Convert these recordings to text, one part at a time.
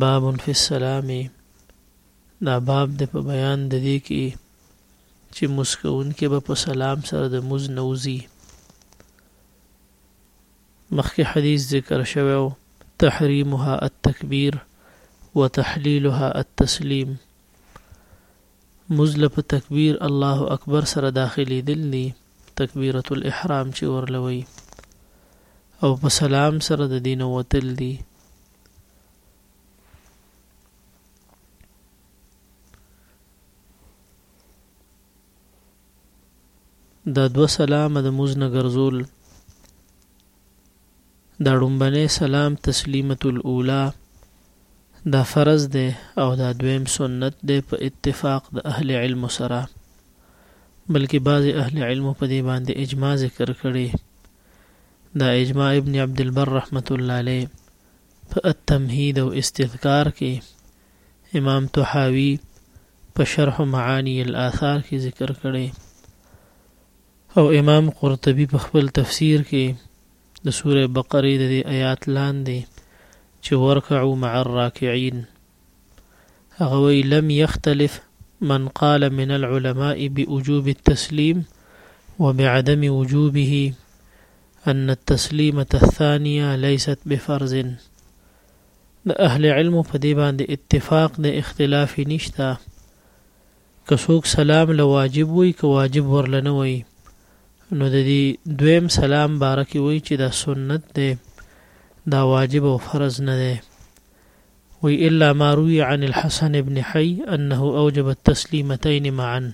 باب فی السلام، دا باب دی په بیان د دې کې چې لمونځ کوونکی به په سلام سره د لمونځ نه وځي مخکې حدیث ذکر شوی و تحریمها التکبیر وتحلیلها التسلیم مزله په تکبیر الله اکبر سره داخلي دل دي تکبیرۃ الاحرام چې ورلوي او په سلام سره د دین وتل دي د دوه سلام د موز نه ګرځول دا ړومبنه سلام تسلیمت الاولا دا فرض ده او دا دویم سنت ده په اتفاق د اهل علم سره بلکې بعض اهل علم په دې باندې اجماع ذکر کړي دا اجماع ابن عبد البر رحمت الله علیه په التمهید او استذکار کې امام طحاوی په شرح معانی الاثار کې ذکر کړي او امام قرطبي په خپل تفسیر کې د سوره بقره د آیات لاندې چې ورکعوا مع الراکعين هغه وایي، لم یختلف من قال من العلماء بوجوب التسلیم وبعدم وجوبه ان التسلیمة الثانیة لیست بفرض. د اهل علمو په دې باندې اتفاق دی، اختلاف یې نشته، که څوک سلام له واجب وایي که واجب ورله نه وایي، نو د دې دویم سلام باره کې وایي چې دا سنت دی، دا واجب او فرض نه دی. وي الا ما روي عن الحسن ابن حي انه اوجب التسليمتين معا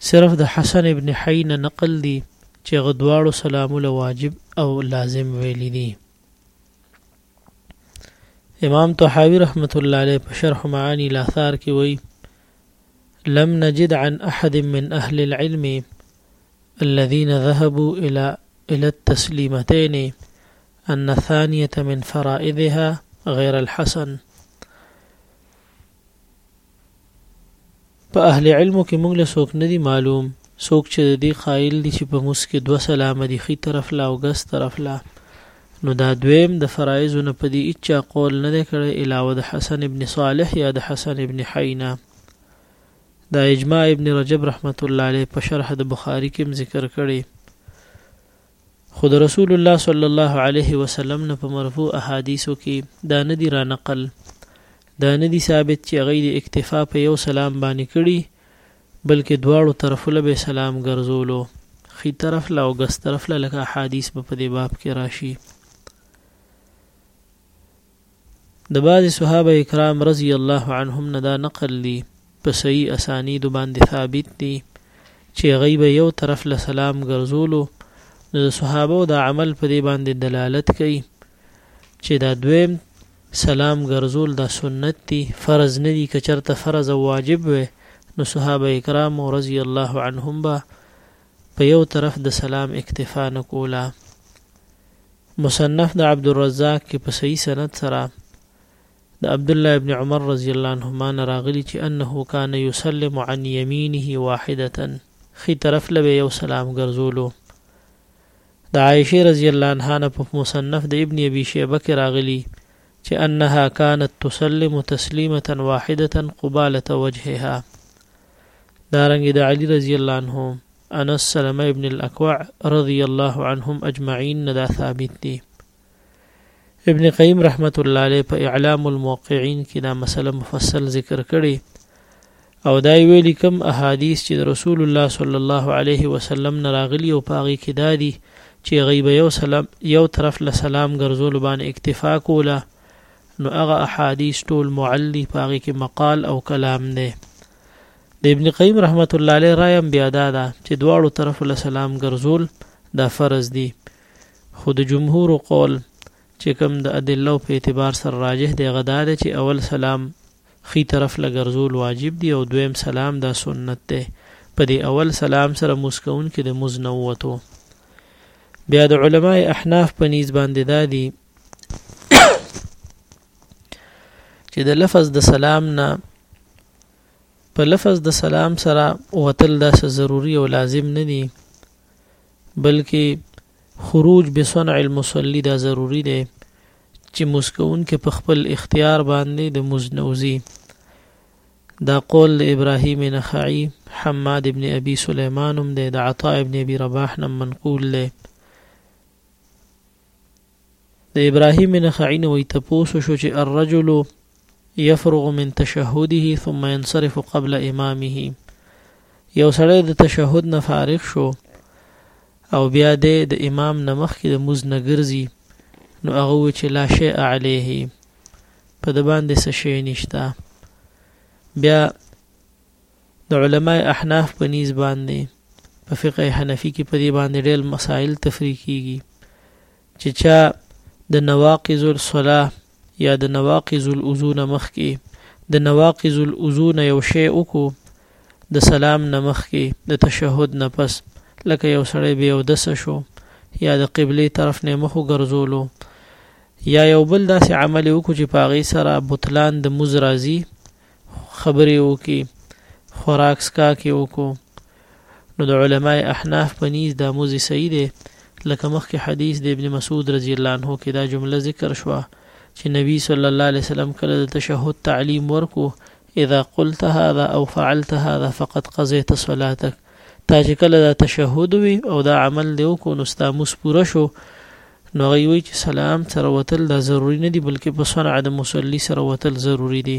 صرف د حسن ابن حي نه نقل دي چې غدواړو سلام له واجب او لازم ویلي دي امام طحاوی رحمت الله علیه په شرح معانی الاثار کې وایي لم نجد عن احد من اهل العلم الذين ذهبوا الى الى التسليمتين ان ثانیه من فرائضها غیر الحسن په اهل علمو کې موږ له څوک نه دي معلوم څوک چې د دې قائل دي چې په موس کې دوه سلام دي خي طرف لا او ګس طرف لا نو دا دویم د فرایز نه په دې اچا قول نه دی کړی علاوه د حسن ابن صالح یا د حسن ابن حینا دا اجماع ابن رجب رحمت الله علیه په شرح د بخاری کې ذکر کړی خو د رسول الله صلی الله علیه وسلم نه په مرفوع احادیثو کې دا نه دي رانقل دا نه دي ثابت چې هغه د اکتفا په یو سلام باندې کړي بلکې دواړو طرفو له به سلام ګرځولو خي طرف له او ګس طرف له لکه احادیث په دې باب کې راشي د بعضې صحابه کرام رضی الله عنهم نه دا نقل دي په صحیح اسانیدو باندې ثابت دي چې هغوی به یو طرف له سلام ګرځولو نو د صحابه دا عمل په دې باندې دلالت کوي چې دا دویم سلام ګرځول دا سنت دي فرض نه دي کچرته فرض او واجب وي نو صحابه کرام رضی الله عنهم با په یو طرف د سلام اکتفا نه کوله مصنف د عبدالرزاق کې په صحیح سند سره د عبدالله ابن عمر رضی الله عنهما نه راغلي چې انه کان یسلم عن یمینه واحده خي طرف له یو سلام ګرځولو د عائشه رضی الله عنها نه په مصنف د ابن ابي شيبه کې راغلي چې انها كانت تسلم تسليمه واحده قباله وجهها دارنګ د علی رضی الله عنه انس سلمه ابن الاکوع رضی الله عنهم اجمعین نه دا ثابت دی ابن قیم رحمت الله علیه په اعلام الموقعین کې دا مسله مفصل ذکر کړي او دا ویلي کوم احادیث چې رسول الله صلی الله علیه وسلم نه راغلي او پاغي کې دا دي چې غیب یو سلام یو طرف له سلام ګرځول باندې اکتفا کوله نو هغه احادیث ټول معل دي په هغه کې مقال او کلام دی د ابن قیم رحمت الله علیه رایم بیا دا ده چې دواړو طرف له سلام ګرځول دا فرض دي خو د جمهور قول چې کوم د ادله په اعتبار سره راجح دی غدا دی چې اول سلام خي طرف لګرزول واجب دی او دویم سلام دا سنت دی په دې اول سلام سره مسکون کې د مزنوتو بیا د علماي احناف په نيز باندې دادي چې د لفظ د سلام نه په لفظ د سلام سره وتل دا ضروری او لازم نه دي بلکې خروج بصنع المصلي دا ضروری دی چې مسکون کې په خپل اختیار باندې د مزنوزي دا قول د ابراهیم نخعی حماد ابن ابي سليمان هم دی د عطاء ابن ابي رباح نم منقول دی د ابراهیم بن خعین وی تپوس شو چې الرجل يفرغ من تشهده ثم ينصرف قبل امامه یو سړی د تشهد نه فارغ شو او بیا د امام نمخ کې د موز نه ګرځي نو هغه و چې لا شی عليه په د باندې څه شی نشته بیا د علماء احناف په نیز باندې په فقه حنفی کې په دې باندې ډېر مسائل تفریق کیږي چې چا د نواقض الصلاه یا د نواقض الوضو نه مخکې د نواقض الوضو نه یو شی وکړو د سلام نه مخکې د تشهود نه پس لکه یو سړی به یو دسه شو یا د قبله طرف نه مخ ګرځولو یا یو بل داسې عمل وکړو چې پاغي سره بطلان د مز راځي خبرې وکړي خوراک سکاک یې وکړو نو د علما احناف په نیز دا موزي صحیح دی لکه مخکې حدیث د ابن مسعود رضی الله عنه کې دا جمله ذکر شوه چې نبی صلی الله علیه وسلم کله د تشهود تعلیم ورکو اذا قلت هذا او فعلت هذا فقد قضيت صلاتك تا چې کله دا تشهد وي او دا عمل دی وکړو نو ستا موس پوره شو نو هغه وی چې سلام سره وتل دا ضروری نه دی بلکې په صنع د مصلی سره وتل ضروری دی